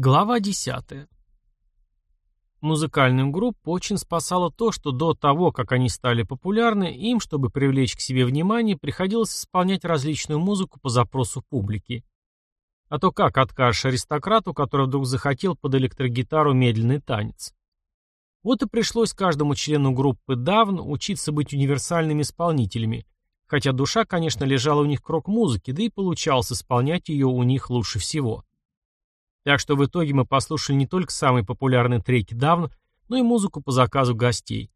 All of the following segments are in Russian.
Глава 10. Музыкальную группу очень спасало то, что до того, как они стали популярны, им, чтобы привлечь к себе внимание, приходилось исполнять различную музыку по запросу публики. А то как откажешь аристократу, который вдруг захотел под электрогитару медленный танец? Вот и пришлось каждому члену группы Давн учиться быть универсальными исполнителями, хотя душа, конечно, лежала у них к рок-музыке, да и получалось исполнять ее у них лучше всего. Так что в итоге мы послушали не только самые популярные треки давно, но и музыку по заказу гостей.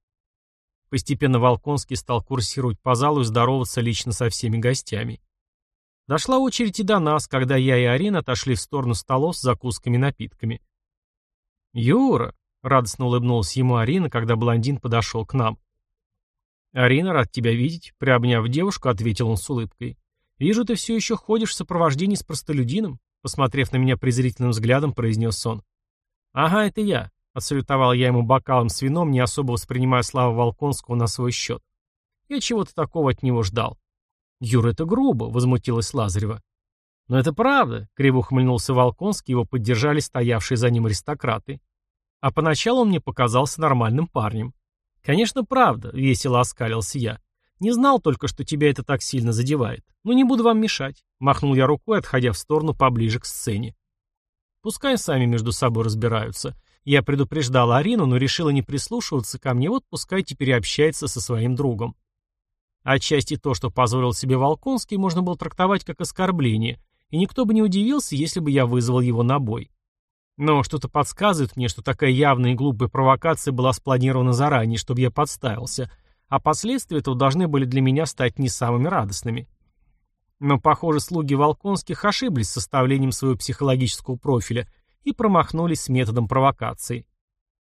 Постепенно Волконский стал курсировать по залу и здороваться лично со всеми гостями. Дошла очередь и до нас, когда я и Арина отошли в сторону столов с закусками и напитками. «Юра!» — радостно улыбнулась ему Арина, когда блондин подошел к нам. «Арина, рад тебя видеть», — приобняв девушку, ответил он с улыбкой. «Вижу, ты все еще ходишь в сопровождении с простолюдином. Посмотрев на меня презрительным взглядом, произнес он. «Ага, это я», — отсалютовал я ему бокалом с вином, не особо воспринимая славу Волконского на свой счет. Я чего-то такого от него ждал. «Юра, это грубо», — возмутилась Лазарева. «Но это правда», — криво ухмыльнулся Волконский, его поддержали стоявшие за ним аристократы. А поначалу он мне показался нормальным парнем. «Конечно, правда», — весело оскалился я. Не знал только, что тебя это так сильно задевает. Но не буду вам мешать. Махнул я рукой, отходя в сторону поближе к сцене. Пускай сами между собой разбираются. Я предупреждала Арину, но решила не прислушиваться ко мне, вот пускай теперь общается со своим другом. Отчасти то, что позволил себе Волконский, можно было трактовать как оскорбление, и никто бы не удивился, если бы я вызвал его на бой. Но что-то подсказывает мне, что такая явная и глупая провокация была спланирована заранее, чтобы я подставился, а последствия этого должны были для меня стать не самыми радостными. Но, похоже, слуги Волконских ошиблись с составлением своего психологического профиля и промахнулись с методом провокации.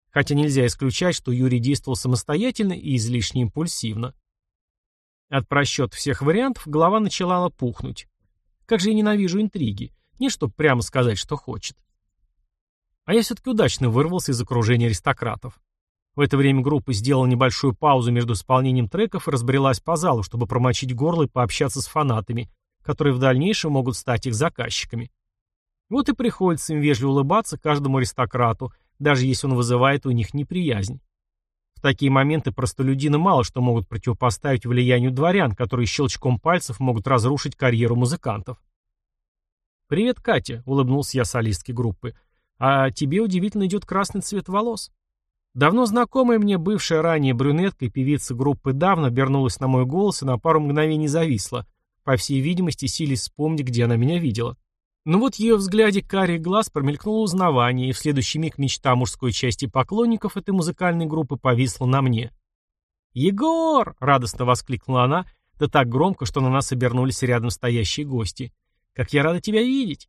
Хотя нельзя исключать, что Юрий действовал самостоятельно и излишне импульсивно. От просчета всех вариантов голова начала пухнуть. Как же я ненавижу интриги. Не чтобы прямо сказать, что хочет. А я все-таки удачно вырвался из окружения аристократов. В это время группа сделала небольшую паузу между исполнением треков и разбрелась по залу, чтобы промочить горло и пообщаться с фанатами, которые в дальнейшем могут стать их заказчиками. Вот и приходится им вежливо улыбаться каждому аристократу, даже если он вызывает у них неприязнь. В такие моменты простолюдины мало что могут противопоставить влиянию дворян, которые щелчком пальцев могут разрушить карьеру музыкантов. «Привет, Катя», — улыбнулся я солистке группы. «А тебе удивительно идет красный цвет волос». Давно знакомая мне бывшая ранее брюнетка и певица группы давно обернулась на мой голос и на пару мгновений зависла, по всей видимости, силясь вспомнить, где она меня видела. Но вот ее взгляде карий глаз промелькнуло узнавание, и в следующий миг мечта мужской части поклонников этой музыкальной группы повисла на мне. «Егор!» — радостно воскликнула она, да так громко, что на нас обернулись рядом стоящие гости. «Как я рада тебя видеть!»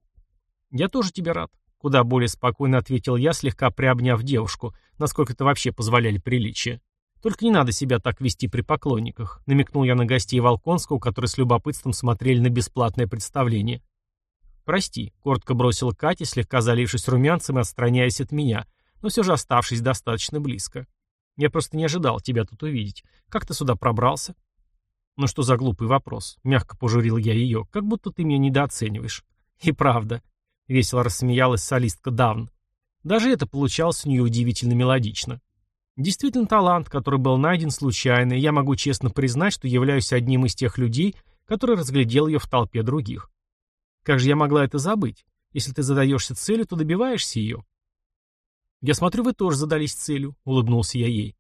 «Я тоже тебя рад», Куда более спокойно ответил я, слегка приобняв девушку, насколько это вообще позволяли приличия. Только не надо себя так вести при поклонниках, намекнул я на гостей Волконского, которые с любопытством смотрели на бесплатное представление. «Прости», — коротко бросила Катя, слегка залившись румянцем и отстраняясь от меня, но все же оставшись достаточно близко. «Я просто не ожидал тебя тут увидеть. Как ты сюда пробрался?» «Ну что за глупый вопрос?» — мягко пожурил я ее, как будто ты меня недооцениваешь. «И правда. — весело рассмеялась солистка Давн. Даже это получалось у нее удивительно мелодично. Действительно талант, который был найден случайно, и я могу честно признать, что являюсь одним из тех людей, который разглядел ее в толпе других. Как же я могла это забыть? Если ты задаешься целью, то добиваешься ее. «Я смотрю, вы тоже задались целью», — улыбнулся я ей.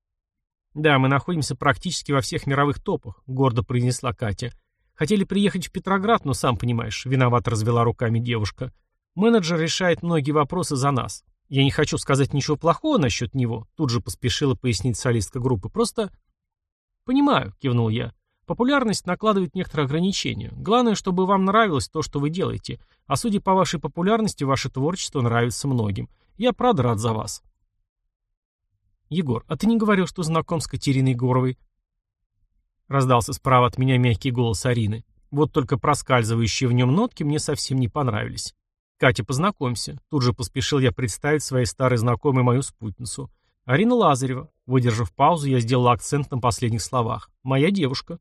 «Да, мы находимся практически во всех мировых топах», — гордо произнесла Катя. «Хотели приехать в Петроград, но, сам понимаешь», — виноват развела руками девушка. Менеджер решает многие вопросы за нас. Я не хочу сказать ничего плохого насчет него, тут же поспешила пояснить солистка группы. Просто... Понимаю, кивнул я. Популярность накладывает некоторые ограничения. Главное, чтобы вам нравилось то, что вы делаете. А судя по вашей популярности, ваше творчество нравится многим. Я правда рад за вас. Егор, а ты не говорил, что знаком с Катериной Егоровой? Раздался справа от меня мягкий голос Арины. Вот только проскальзывающие в нем нотки мне совсем не понравились. «Катя, познакомься». Тут же поспешил я представить своей старой знакомой мою спутницу. Арина Лазарева. Выдержав паузу, я сделал акцент на последних словах. «Моя девушка».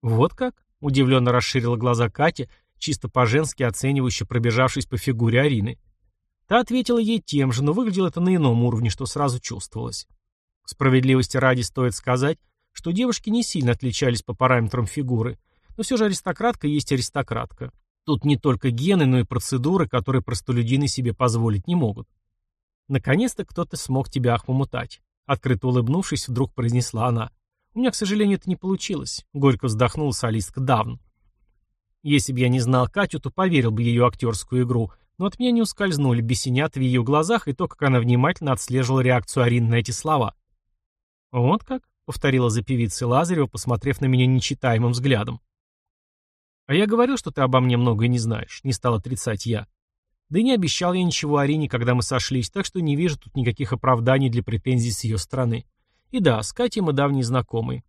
«Вот как?» — удивленно расширила глаза Катя, чисто по-женски оценивающе пробежавшись по фигуре Арины. Та ответила ей тем же, но выглядело это на ином уровне, что сразу чувствовалось. Справедливости ради стоит сказать, что девушки не сильно отличались по параметрам фигуры, но все же аристократка есть аристократка. Тут не только гены, но и процедуры, которые простолюдины себе позволить не могут. Наконец-то кто-то смог тебя охмутать. Открыто улыбнувшись, вдруг произнесла она. У меня, к сожалению, это не получилось. Горько вздохнула солистка Давн. Если бы я не знал Катю, то поверил бы ее актерскую игру, но от меня не ускользнули бесенят в ее глазах и то, как она внимательно отслеживала реакцию Арины на эти слова. «Вот как?» — повторила за певицей Лазарева, посмотрев на меня нечитаемым взглядом. «А я говорил, что ты обо мне многое не знаешь», — не стал отрицать я. Да и не обещал я ничего Арине, когда мы сошлись, так что не вижу тут никаких оправданий для претензий с ее стороны. И да, с Катей мы давние знакомые.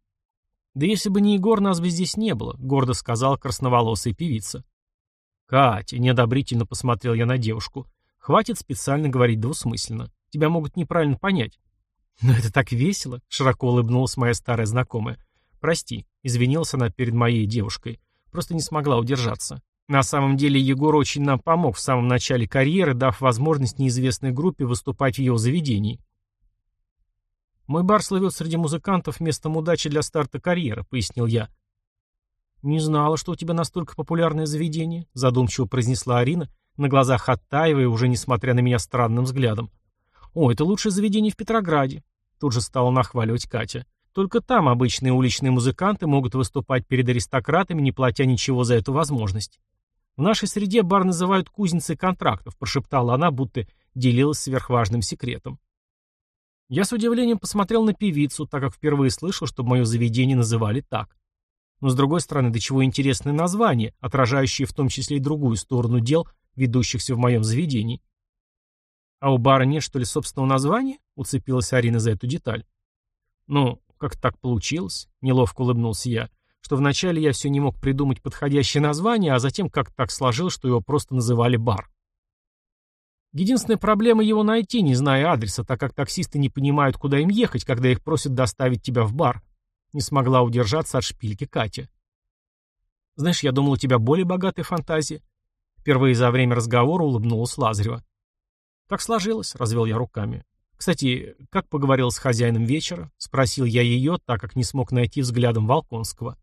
Да если бы не Егор, нас бы здесь не было, гордо сказала красноволосая певица. Катя, неодобрительно посмотрел я на девушку. Хватит специально говорить двусмысленно. Тебя могут неправильно понять. Но это так весело, широко улыбнулась моя старая знакомая. Прости, извинилась она перед моей девушкой. Просто не смогла удержаться. На самом деле Егор очень нам помог в самом начале карьеры, дав возможность неизвестной группе выступать в его заведении. «Мой бар слывет среди музыкантов местом удачи для старта карьеры», — пояснил я. «Не знала, что у тебя настолько популярное заведение», — задумчиво произнесла Арина, на глазах оттаивая, уже несмотря на меня странным взглядом. «О, это лучшее заведение в Петрограде», — тут же стала нахваливать Катя. «Только там обычные уличные музыканты могут выступать перед аристократами, не платя ничего за эту возможность. В нашей среде бар называют кузницей контрактов, прошептала она, будто делилась сверхважным секретом. Я с удивлением посмотрел на певицу, так как впервые слышал, чтобы мое заведение называли так. Но с другой стороны, до чего интересное название, отражающее в том числе и другую сторону дел, ведущихся в моем заведении. А у бара нет, что ли, собственного названия? Уцепилась Арина за эту деталь. Ну, как так получилось? Неловко улыбнулся я что вначале я все не мог придумать подходящее название, а затем как так сложилось, что его просто называли бар. Единственная проблема его найти, не зная адреса, так как таксисты не понимают, куда им ехать, когда их просят доставить тебя в бар. Не смогла удержаться от шпильки Катя. Знаешь, я думал, у тебя более богатая фантазия. Впервые за время разговора улыбнулась Лазарева. Так сложилось, развел я руками. Кстати, как поговорил с хозяином вечера? Спросил я ее, так как не смог найти взглядом Волконского.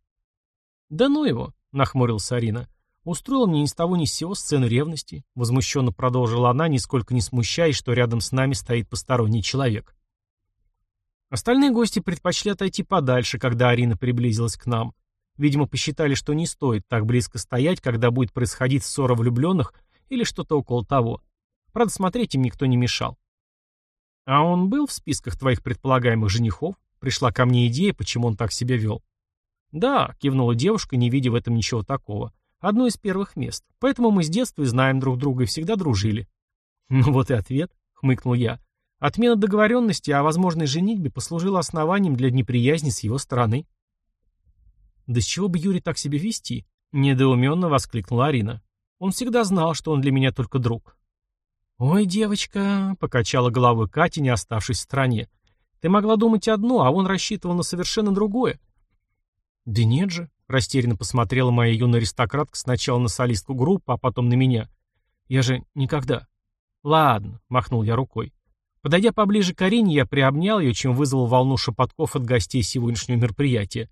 «Да ну его», — нахмурился Арина. «Устроила мне ни с того ни с сего сцену ревности», — возмущенно продолжила она, нисколько не смущаясь, что рядом с нами стоит посторонний человек. Остальные гости предпочли отойти подальше, когда Арина приблизилась к нам. Видимо, посчитали, что не стоит так близко стоять, когда будет происходить ссора влюбленных или что-то около того. Правда, смотреть им никто не мешал. «А он был в списках твоих предполагаемых женихов?» Пришла ко мне идея, почему он так себя вел. «Да», — кивнула девушка, не видя в этом ничего такого. «Одно из первых мест. Поэтому мы с детства знаем друг друга и всегда дружили». «Ну вот и ответ», — хмыкнул я. «Отмена договоренности о возможной женитьбе послужила основанием для неприязни с его стороны». «Да с чего бы Юрий так себя вести?» — недоуменно воскликнула Арина. «Он всегда знал, что он для меня только друг». «Ой, девочка», — покачала головой Катя, не оставшись в стороне. «Ты могла думать одно, а он рассчитывал на совершенно другое. «Да нет же», — растерянно посмотрела моя юная аристократка сначала на солистку группы, а потом на меня. «Я же никогда». «Ладно», — махнул я рукой. Подойдя поближе к Арине, я приобнял ее, чем вызвал волну шепотков от гостей сегодняшнего мероприятия.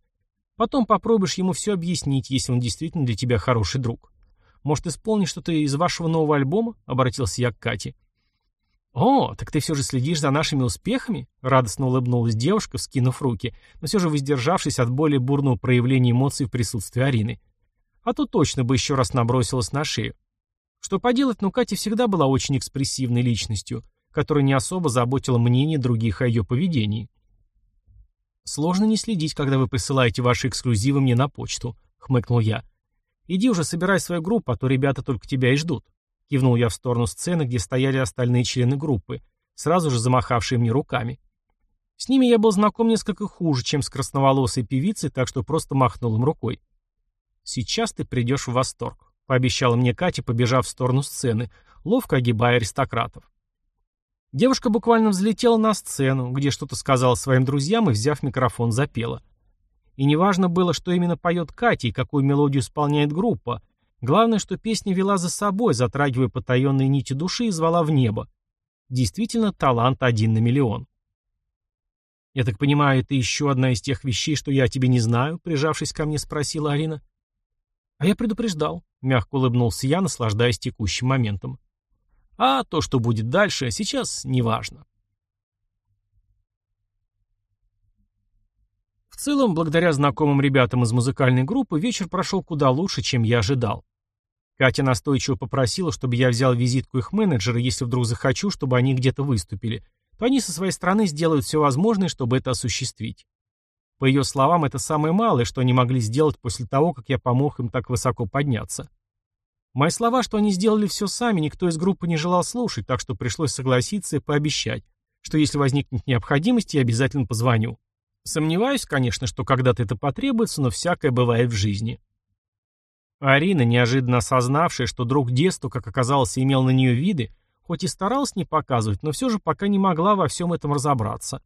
Потом попробуешь ему все объяснить, если он действительно для тебя хороший друг. Может, исполнишь что-то из вашего нового альбома?» — обратился я к Кате. «О, так ты все же следишь за нашими успехами?» — радостно улыбнулась девушка, вскинув руки, но все же воздержавшись от более бурного проявления эмоций в присутствии Арины. А то точно бы еще раз набросилась на шею. Что поделать, но Катя всегда была очень экспрессивной личностью, которая не особо заботила мнение других о ее поведении. «Сложно не следить, когда вы присылаете ваши эксклюзивы мне на почту», — хмыкнул я. «Иди уже собирай свою группу, а то ребята только тебя и ждут». Кивнул я в сторону сцены, где стояли остальные члены группы, сразу же замахавшие мне руками. С ними я был знаком несколько хуже, чем с красноволосой певицей, так что просто махнул им рукой. «Сейчас ты придешь в восторг», — пообещала мне Катя, побежав в сторону сцены, ловко огибая аристократов. Девушка буквально взлетела на сцену, где что-то сказала своим друзьям и, взяв микрофон, запела. И неважно было, что именно поет Катя и какую мелодию исполняет группа, Главное, что песня вела за собой, затрагивая потаенные нити души и звала в небо. Действительно, талант один на миллион. «Я так понимаю, это еще одна из тех вещей, что я о тебе не знаю?» Прижавшись ко мне, спросила Арина. «А я предупреждал», — мягко улыбнулся я, наслаждаясь текущим моментом. «А то, что будет дальше, сейчас неважно». В целом, благодаря знакомым ребятам из музыкальной группы, вечер прошел куда лучше, чем я ожидал. Катя настойчиво попросила, чтобы я взял визитку их менеджера, если вдруг захочу, чтобы они где-то выступили, то они со своей стороны сделают все возможное, чтобы это осуществить. По ее словам, это самое малое, что они могли сделать после того, как я помог им так высоко подняться. Мои слова, что они сделали все сами, никто из группы не желал слушать, так что пришлось согласиться и пообещать, что если возникнет необходимость, я обязательно позвоню. Сомневаюсь, конечно, что когда-то это потребуется, но всякое бывает в жизни. Арина, неожиданно осознавшая, что друг детства, как оказалось, имел на нее виды, хоть и старалась не показывать, но все же пока не могла во всем этом разобраться.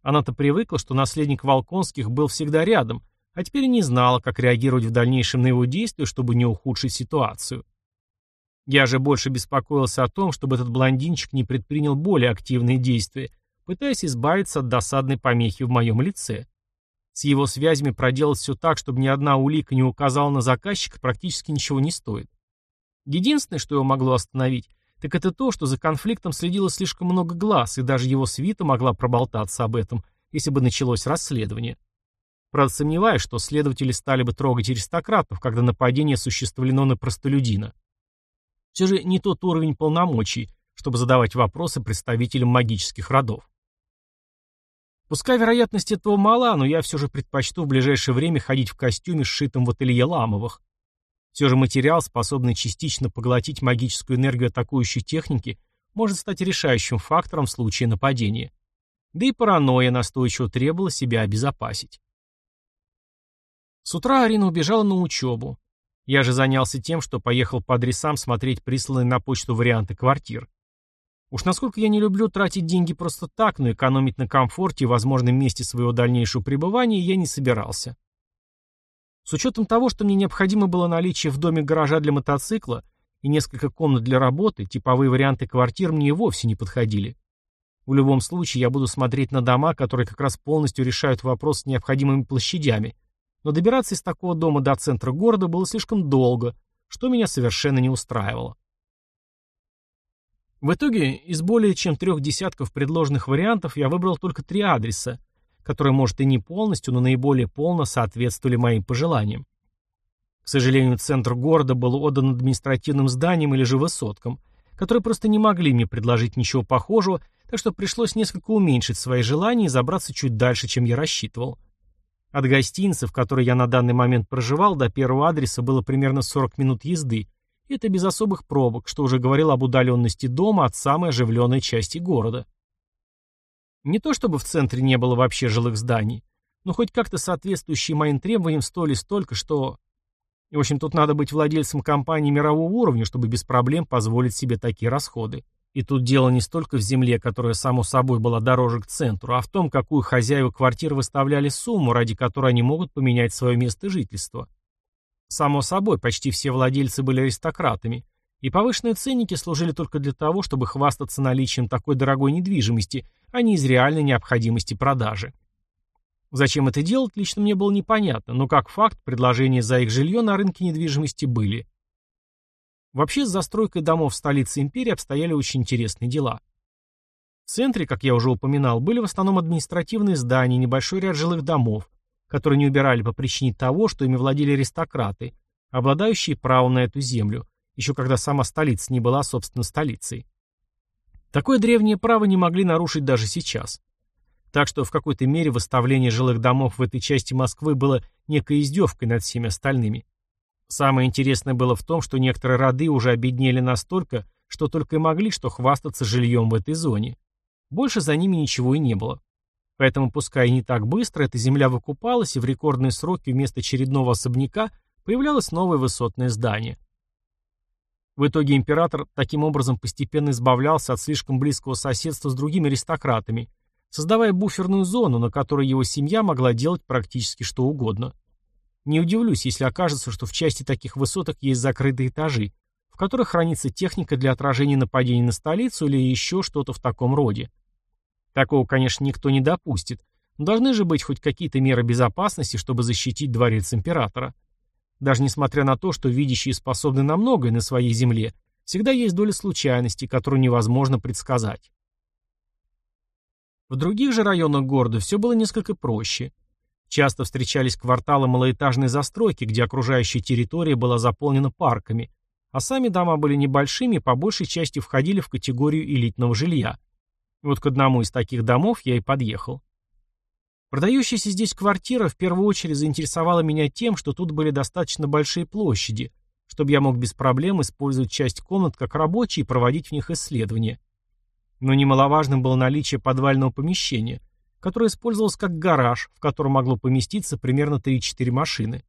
Она-то привыкла, что наследник Волконских был всегда рядом, а теперь не знала, как реагировать в дальнейшем на его действия, чтобы не ухудшить ситуацию. Я же больше беспокоился о том, чтобы этот блондинчик не предпринял более активные действия, пытаясь избавиться от досадной помехи в моем лице. С его связями проделать все так, чтобы ни одна улика не указала на заказчика, практически ничего не стоит. Единственное, что его могло остановить, так это то, что за конфликтом следило слишком много глаз, и даже его свита могла проболтаться об этом, если бы началось расследование. Правда, сомневаюсь, что следователи стали бы трогать аристократов, когда нападение осуществлено на простолюдина. Все же не тот уровень полномочий, чтобы задавать вопросы представителям магических родов. Пускай вероятность этого мала, но я все же предпочту в ближайшее время ходить в костюме, сшитом в ателье Ламовых. Все же материал, способный частично поглотить магическую энергию атакующей техники, может стать решающим фактором в случае нападения. Да и паранойя настойчиво требовала себя обезопасить. С утра Арина убежала на учебу. Я же занялся тем, что поехал по адресам смотреть присланные на почту варианты квартир. Уж насколько я не люблю тратить деньги просто так, но экономить на комфорте и возможном месте своего дальнейшего пребывания я не собирался. С учетом того, что мне необходимо было наличие в доме гаража для мотоцикла и несколько комнат для работы, типовые варианты квартир мне и вовсе не подходили. В любом случае я буду смотреть на дома, которые как раз полностью решают вопрос с необходимыми площадями, но добираться из такого дома до центра города было слишком долго, что меня совершенно не устраивало. В итоге из более чем трех десятков предложенных вариантов я выбрал только три адреса, которые, может, и не полностью, но наиболее полно соответствовали моим пожеланиям. К сожалению, центр города был отдан административным зданиям или же высоткам, которые просто не могли мне предложить ничего похожего, так что пришлось несколько уменьшить свои желания и забраться чуть дальше, чем я рассчитывал. От гостиницы, в которой я на данный момент проживал, до первого адреса было примерно 40 минут езды, это без особых пробок, что уже говорил об удаленности дома от самой оживленной части города. Не то чтобы в центре не было вообще жилых зданий, но хоть как-то соответствующие моим требованиям стоили столько, что... В общем, тут надо быть владельцем компании мирового уровня, чтобы без проблем позволить себе такие расходы. И тут дело не столько в земле, которая, само собой, была дороже к центру, а в том, какую хозяева квартир выставляли сумму, ради которой они могут поменять свое место жительства. Само собой, почти все владельцы были аристократами, и повышенные ценники служили только для того, чтобы хвастаться наличием такой дорогой недвижимости, а не из реальной необходимости продажи. Зачем это делать, лично мне было непонятно, но как факт, предложения за их жилье на рынке недвижимости были. Вообще, с застройкой домов в столице империи обстояли очень интересные дела. В центре, как я уже упоминал, были в основном административные здания, небольшой ряд жилых домов, которые не убирали по причине того, что ими владели аристократы, обладающие правом на эту землю, еще когда сама столица не была, собственно, столицей. Такое древнее право не могли нарушить даже сейчас. Так что в какой-то мере выставление жилых домов в этой части Москвы было некой издевкой над всеми остальными. Самое интересное было в том, что некоторые роды уже обеднели настолько, что только и могли что хвастаться жильем в этой зоне. Больше за ними ничего и не было. Поэтому, пускай и не так быстро, эта земля выкупалась, и в рекордные сроки вместо очередного особняка появлялось новое высотное здание. В итоге император таким образом постепенно избавлялся от слишком близкого соседства с другими аристократами, создавая буферную зону, на которой его семья могла делать практически что угодно. Не удивлюсь, если окажется, что в части таких высоток есть закрытые этажи, в которых хранится техника для отражения нападений на столицу или еще что-то в таком роде. Такого, конечно, никто не допустит, должны же быть хоть какие-то меры безопасности, чтобы защитить дворец императора. Даже несмотря на то, что видящие способны на многое на своей земле, всегда есть доля случайностей, которую невозможно предсказать. В других же районах города все было несколько проще. Часто встречались кварталы малоэтажной застройки, где окружающая территория была заполнена парками, а сами дома были небольшими и по большей части входили в категорию элитного жилья. Вот к одному из таких домов я и подъехал. Продающаяся здесь квартира в первую очередь заинтересовала меня тем, что тут были достаточно большие площади, чтобы я мог без проблем использовать часть комнат как рабочие и проводить в них исследования. Но немаловажным было наличие подвального помещения, которое использовалось как гараж, в котором могло поместиться примерно 3-4 машины.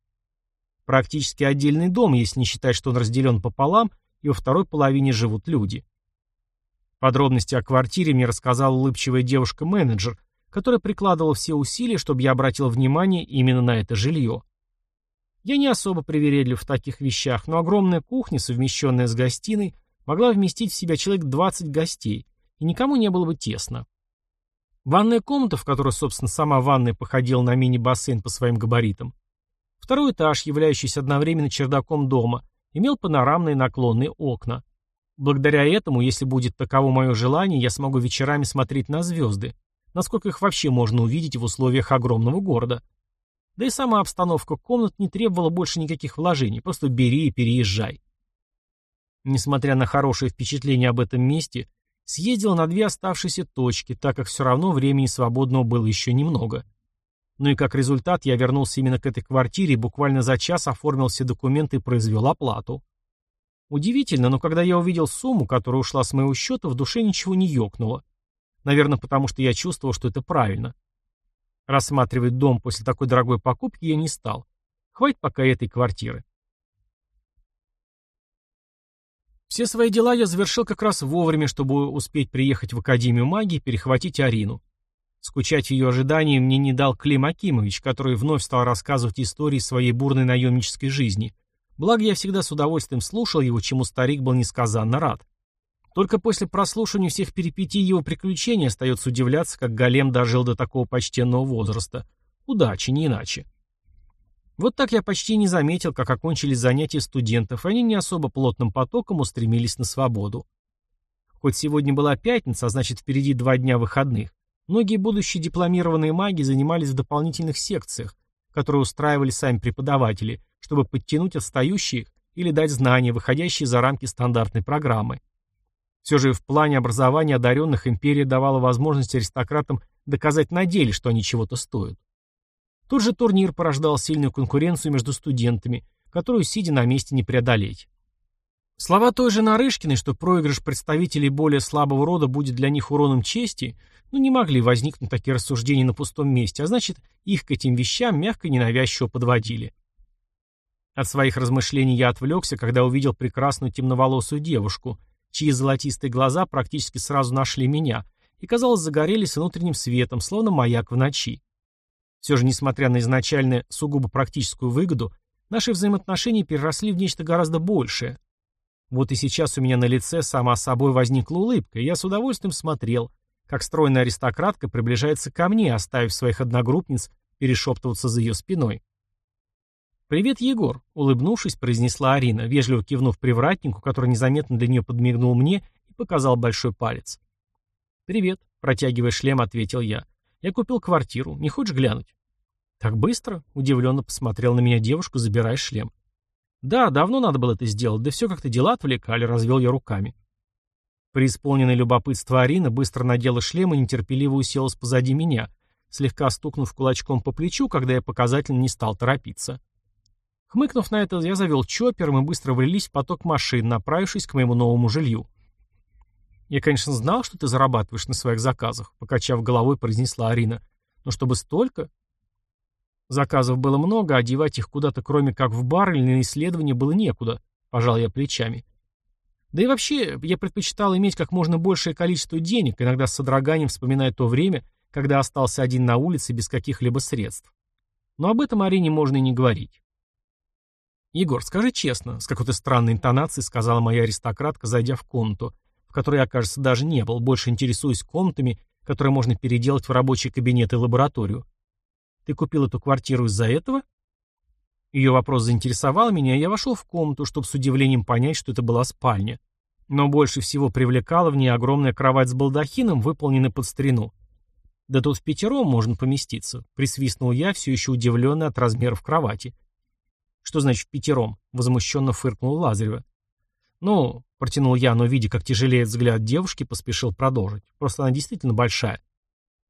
Практически отдельный дом, если не считать, что он разделен пополам, и во второй половине живут люди. Подробности о квартире мне рассказала улыбчивая девушка-менеджер, которая прикладывала все усилия, чтобы я обратил внимание именно на это жилье. Я не особо привередлив в таких вещах, но огромная кухня, совмещенная с гостиной, могла вместить в себя человек 20 гостей, и никому не было бы тесно. Ванная комната, в которой, собственно, сама ванная походила на мини-бассейн по своим габаритам. Второй этаж, являющийся одновременно чердаком дома, имел панорамные наклонные окна. Благодаря этому, если будет таково мое желание, я смогу вечерами смотреть на звезды, насколько их вообще можно увидеть в условиях огромного города. Да и сама обстановка комнат не требовала больше никаких вложений, просто бери и переезжай. Несмотря на хорошее впечатление об этом месте, съездил на две оставшиеся точки, так как все равно времени свободного было еще немного. Ну и как результат я вернулся именно к этой квартире и буквально за час оформил все документы и произвел оплату. Удивительно, но когда я увидел сумму, которая ушла с моего счета, в душе ничего не ёкнуло. Наверное, потому что я чувствовал, что это правильно. Рассматривать дом после такой дорогой покупки я не стал. Хватит пока этой квартиры. Все свои дела я завершил как раз вовремя, чтобы успеть приехать в Академию магии и перехватить Арину. Скучать ее ожидании мне не дал Клим Акимович, который вновь стал рассказывать истории своей бурной наемнической жизни. Благо, я всегда с удовольствием слушал его, чему старик был несказанно рад. Только после прослушивания всех перипетий его приключений остается удивляться, как Голем дожил до такого почтенного возраста. Удачи, не иначе. Вот так я почти не заметил, как окончились занятия студентов, и они не особо плотным потоком устремились на свободу. Хоть сегодня была пятница, а значит впереди два дня выходных, многие будущие дипломированные маги занимались в дополнительных секциях, которые устраивали сами преподаватели, чтобы подтянуть отстающих или дать знания, выходящие за рамки стандартной программы. Все же в плане образования одаренных империя давала возможность аристократам доказать на деле, что они чего-то стоят. Тот же турнир порождал сильную конкуренцию между студентами, которую, сидя на месте, не преодолеть. Слова той же Нарышкиной, что проигрыш представителей более слабого рода будет для них уроном чести, ну не могли возникнуть такие рассуждения на пустом месте, а значит, их к этим вещам мягко и ненавязчиво подводили. От своих размышлений я отвлекся, когда увидел прекрасную темноволосую девушку – чьи золотистые глаза практически сразу нашли меня и, казалось, загорелись внутренним светом, словно маяк в ночи. Все же, несмотря на изначальную сугубо практическую выгоду, наши взаимоотношения переросли в нечто гораздо большее. Вот и сейчас у меня на лице сама собой возникла улыбка, и я с удовольствием смотрел, как стройная аристократка приближается ко мне, оставив своих одногруппниц перешептываться за ее спиной. «Привет, Егор», — улыбнувшись, произнесла Арина, вежливо кивнув привратнику, который незаметно для нее подмигнул мне и показал большой палец. «Привет», — протягивая шлем, ответил я. «Я купил квартиру. Не хочешь глянуть?» «Так быстро?» — удивленно посмотрел на меня девушка, забирая шлем. «Да, давно надо было это сделать, да все как-то дела отвлекали», — развел я руками. Преисполненное любопытство Арина быстро надела шлем и нетерпеливо уселась позади меня, слегка стукнув кулачком по плечу, когда я показательно не стал торопиться. Хмыкнув на это, я завел чоппер, и мы быстро влились в поток машин, направившись к моему новому жилью. «Я, конечно, знал, что ты зарабатываешь на своих заказах», — покачав головой, произнесла Арина. «Но чтобы столько...» Заказов было много, а одевать их куда-то, кроме как в бар или на исследование, было некуда, — пожал я плечами. Да и вообще, я предпочитал иметь как можно большее количество денег, иногда с содроганием вспоминая то время, когда остался один на улице без каких-либо средств. Но об этом Арине можно и не говорить. «Егор, скажи честно», — с какой-то странной интонацией сказала моя аристократка, зайдя в комнату, в которой я, кажется, даже не был, больше интересуюсь комнатами, которые можно переделать в рабочий кабинет и лабораторию. «Ты купил эту квартиру из-за этого?» Ее вопрос заинтересовал меня, и я вошел в комнату, чтобы с удивлением понять, что это была спальня. Но больше всего привлекала в ней огромная кровать с балдахином, выполненная под старину. «Да тут в пятером можно поместиться», — присвистнул я, все еще удивленный от размеров кровати. «Что значит пятером?» — возмущенно фыркнул Лазарева. «Ну», — протянул я, но, видя, как тяжелеет взгляд девушки, поспешил продолжить. «Просто она действительно большая».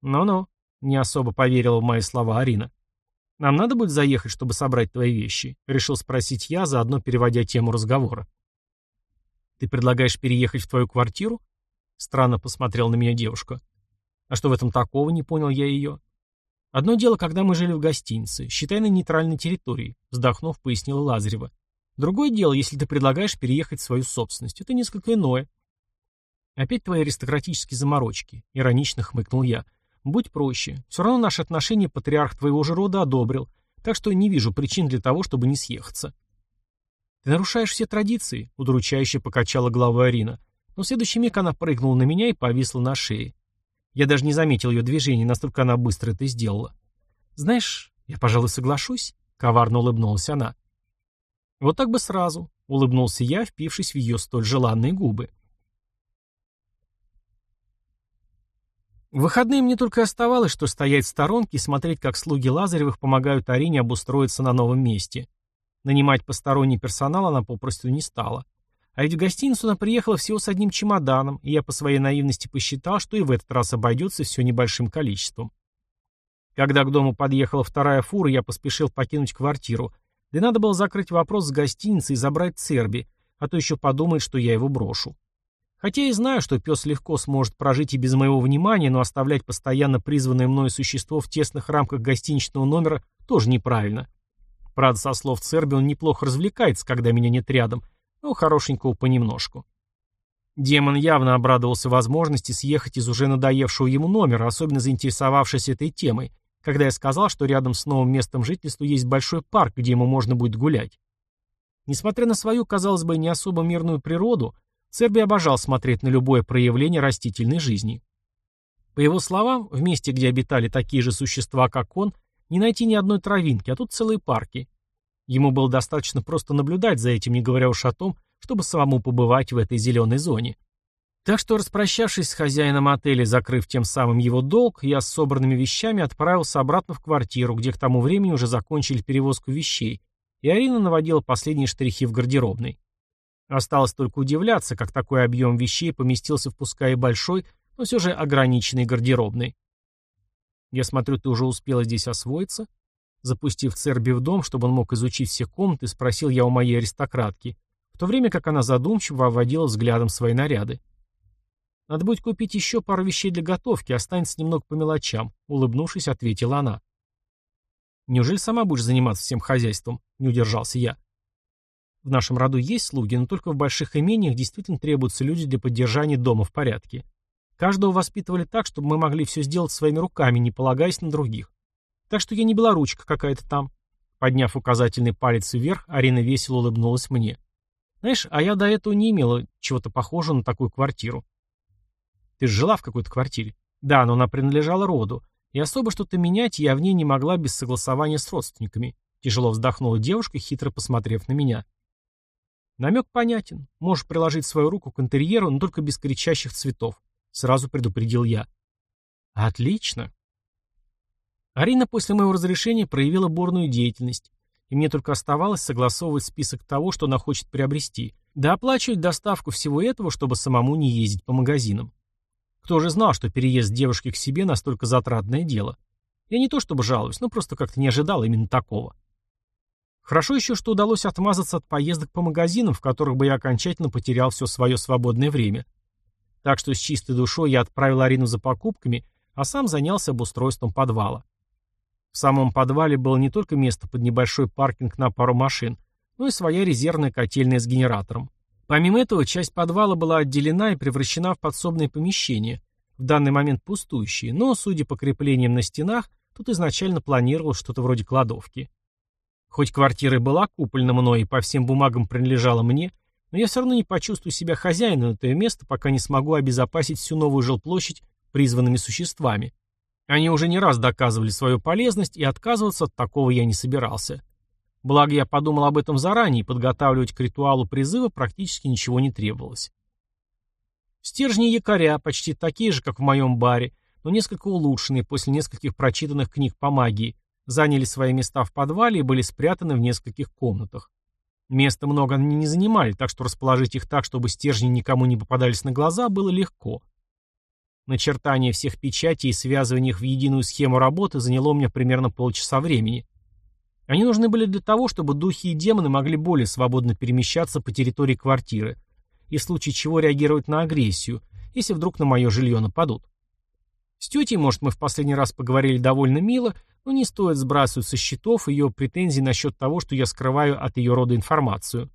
«Ну-ну», — не особо поверила в мои слова Арина. «Нам надо будет заехать, чтобы собрать твои вещи?» — решил спросить я, заодно переводя тему разговора. «Ты предлагаешь переехать в твою квартиру?» Странно посмотрел на меня девушка. «А что в этом такого?» — не понял я ее. «Одно дело, когда мы жили в гостинице, считай на нейтральной территории», — вздохнув, пояснила Лазарева. «Другое дело, если ты предлагаешь переехать в свою собственность. Это несколько иное». «Опять твои аристократические заморочки», — иронично хмыкнул я. «Будь проще. Все равно наши отношения патриарх твоего же рода одобрил, так что не вижу причин для того, чтобы не съехаться». «Ты нарушаешь все традиции», — удручающе покачала головой Арина. Но в следующий миг она прыгнула на меня и повисла на шее. Я даже не заметил ее движения, настолько она быстро это сделала. «Знаешь, я, пожалуй, соглашусь», — коварно улыбнулась она. «Вот так бы сразу», — улыбнулся я, впившись в ее столь желанные губы. В выходные мне только оставалось, что стоять в сторонке и смотреть, как слуги Лазаревых помогают Арине обустроиться на новом месте. Нанимать посторонний персонал она попросту не стала. А ведь в гостиницу она приехала всего с одним чемоданом, и я по своей наивности посчитал, что и в этот раз обойдется все небольшим количеством. Когда к дому подъехала вторая фура, я поспешил покинуть квартиру, да надо было закрыть вопрос с гостиницей и забрать Церби, а то еще подумает, что я его брошу. Хотя и знаю, что пес легко сможет прожить и без моего внимания, но оставлять постоянно призванное мною существо в тесных рамках гостиничного номера тоже неправильно. Правда, со слов Церби, он неплохо развлекается, когда меня нет рядом, но хорошенького понемножку. Демон явно обрадовался возможности съехать из уже надоевшего ему номера, особенно заинтересовавшись этой темой, когда я сказал, что рядом с новым местом жительства есть большой парк, где ему можно будет гулять. Несмотря на свою, казалось бы, не особо мирную природу, Церби обожал смотреть на любое проявление растительной жизни. По его словам, в месте, где обитали такие же существа, как он, не найти ни одной травинки, а тут целые парки. Ему было достаточно просто наблюдать за этим, не говоря уж о том, чтобы самому побывать в этой зеленой зоне. Так что, распрощавшись с хозяином отеля, закрыв тем самым его долг, я с собранными вещами отправился обратно в квартиру, где к тому времени уже закончили перевозку вещей, и Арина наводила последние штрихи в гардеробной. Осталось только удивляться, как такой объем вещей поместился в пускай и большой, но все же ограниченный гардеробной. Я смотрю, ты уже успела здесь освоиться? Запустив Церби в дом, чтобы он мог изучить все комнаты, спросил я у моей аристократки, в то время как она задумчиво обводила взглядом свои наряды. «Надо будет купить еще пару вещей для готовки, останется немного по мелочам», — улыбнувшись, ответила она. «Неужели сама будешь заниматься всем хозяйством?» — не удержался я. «В нашем роду есть слуги, но только в больших имениях действительно требуются люди для поддержания дома в порядке. Каждого воспитывали так, чтобы мы могли все сделать своими руками, не полагаясь на других. Так что я не белоручка какая-то там. Подняв указательный палец вверх, Арина весело улыбнулась мне. Знаешь, а я до этого не имела чего-то похожего на такую квартиру. Ты жила в какой-то квартире? Да, но она принадлежала роду. И особо что-то менять я в ней не могла без согласования с родственниками. Тяжело вздохнула девушка, хитро посмотрев на меня. Намек понятен. Можешь приложить свою руку к интерьеру, но только без кричащих цветов. Сразу предупредил я. Отлично. Арина после моего разрешения проявила бурную деятельность, и мне только оставалось согласовывать список того, что она хочет приобрести, да оплачивать доставку всего этого, чтобы самому не ездить по магазинам. Кто же знал, что переезд девушки к себе настолько затратное дело? Я не то чтобы жалуюсь, но просто как-то не ожидал именно такого. Хорошо еще, что удалось отмазаться от поездок по магазинам, в которых бы я окончательно потерял все свое свободное время. Так что с чистой душой я отправил Арину за покупками, а сам занялся обустройством подвала. В самом подвале было не только место под небольшой паркинг на пару машин, но и своя резервная котельная с генератором. Помимо этого, часть подвала была отделена и превращена в подсобное помещение, в данный момент пустующее, но, судя по креплениям на стенах, тут изначально планировалось что-то вроде кладовки. Хоть квартира была куплена мной и по всем бумагам принадлежала мне, но я все равно не почувствую себя хозяином этого места, пока не смогу обезопасить всю новую жилплощадь призванными существами. Они уже не раз доказывали свою полезность, и отказываться от такого я не собирался. Благо я подумал об этом заранее, и подготавливать к ритуалу призыва практически ничего не требовалось. Стержни якоря, почти такие же, как в моем баре, но несколько улучшенные после нескольких прочитанных книг по магии, заняли свои места в подвале и были спрятаны в нескольких комнатах. Места много они не занимали, так что расположить их так, чтобы стержни никому не попадались на глаза, было легко. Начертание всех печатей и связывание их в единую схему работы заняло мне примерно полчаса времени. Они нужны были для того, чтобы духи и демоны могли более свободно перемещаться по территории квартиры и в случае чего реагировать на агрессию, если вдруг на мое жилье нападут. С тетей, может, мы в последний раз поговорили довольно мило, но не стоит сбрасывать со счетов ее претензий насчет того, что я скрываю от ее рода информацию.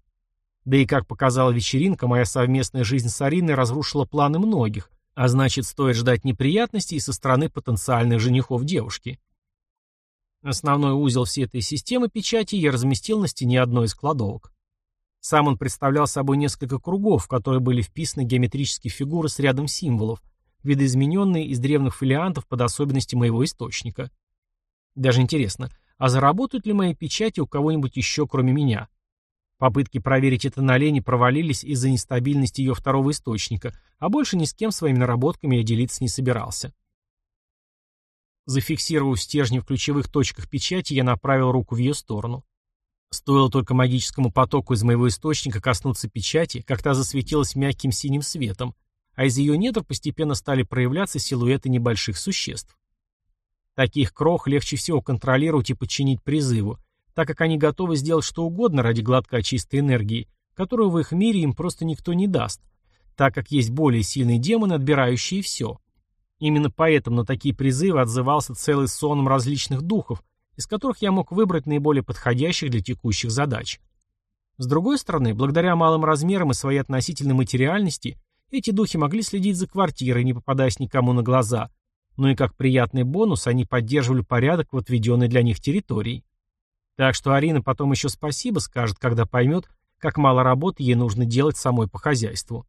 Да и, как показала вечеринка, моя совместная жизнь с Ариной разрушила планы многих, а значит, стоит ждать неприятностей со стороны потенциальных женихов девушки. Основной узел всей этой системы печати я разместил на стене одной из кладовок. Сам он представлял собой несколько кругов, в которые были вписаны геометрические фигуры с рядом символов, видоизмененные из древних фолиантов под особенности моего источника. Даже интересно, а заработают ли мои печати у кого-нибудь еще, кроме меня? Попытки проверить это на лени провалились из-за нестабильности ее второго источника, а больше ни с кем своими наработками я делиться не собирался. Зафиксировав стержни в ключевых точках печати, я направил руку в ее сторону. Стоило только магическому потоку из моего источника коснуться печати, как та засветилась мягким синим светом, а из ее недр постепенно стали проявляться силуэты небольших существ. Таких крох легче всего контролировать и подчинить призыву, так как они готовы сделать что угодно ради гладко чистой энергии, которую в их мире им просто никто не даст, так как есть более сильные демоны, отбирающие все. Именно поэтому на такие призывы отзывался целый соном различных духов, из которых я мог выбрать наиболее подходящих для текущих задач. С другой стороны, благодаря малым размерам и своей относительной материальности, эти духи могли следить за квартирой, не попадаясь никому на глаза, но и как приятный бонус они поддерживали порядок в отведенной для них территории. Так что Арина потом еще спасибо скажет, когда поймет, как мало работы ей нужно делать самой по хозяйству.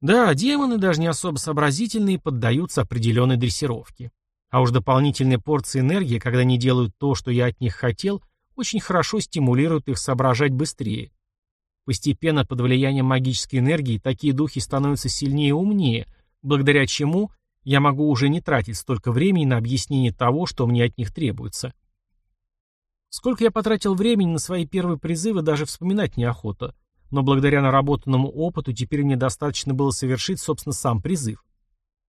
Да, демоны, даже не особо сообразительные, поддаются определенной дрессировке. А уж дополнительные порции энергии, когда они делают то, что я от них хотел, очень хорошо стимулируют их соображать быстрее. Постепенно под влиянием магической энергии такие духи становятся сильнее и умнее, благодаря чему я могу уже не тратить столько времени на объяснение того, что мне от них требуется. Сколько я потратил времени на свои первые призывы, даже вспоминать неохота, но благодаря наработанному опыту теперь мне достаточно было совершить, собственно, сам призыв.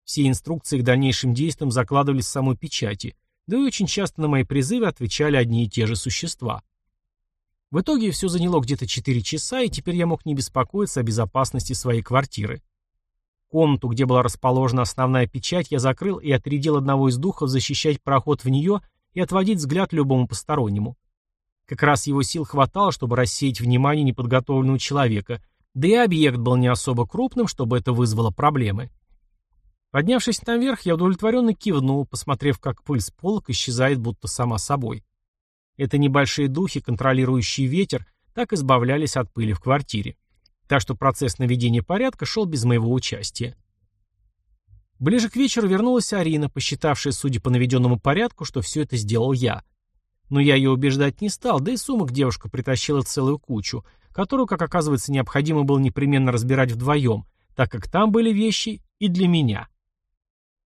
Все инструкции к дальнейшим действиям закладывались в самой печати, да и очень часто на мои призывы отвечали одни и те же существа. В итоге все заняло где-то 4 часа, и теперь я мог не беспокоиться о безопасности своей квартиры. Комнату, где была расположена основная печать, я закрыл и отрядил одного из духов защищать проход в нее и отводить взгляд любому постороннему. Как раз его сил хватало, чтобы рассеять внимание неподготовленного человека, да и объект был не особо крупным, чтобы это вызвало проблемы. Поднявшись наверх, я удовлетворенно кивнул, посмотрев, как пыль с полок исчезает будто сама собой. Это небольшие духи, контролирующие ветер, так избавлялись от пыли в квартире. Так что процесс наведения порядка шел без моего участия. Ближе к вечеру вернулась Арина, посчитавшая, судя по наведенному порядку, что все это сделал я. Но я ее убеждать не стал, да и сумок девушка притащила целую кучу, которую, как оказывается, необходимо было непременно разбирать вдвоем, так как там были вещи и для меня.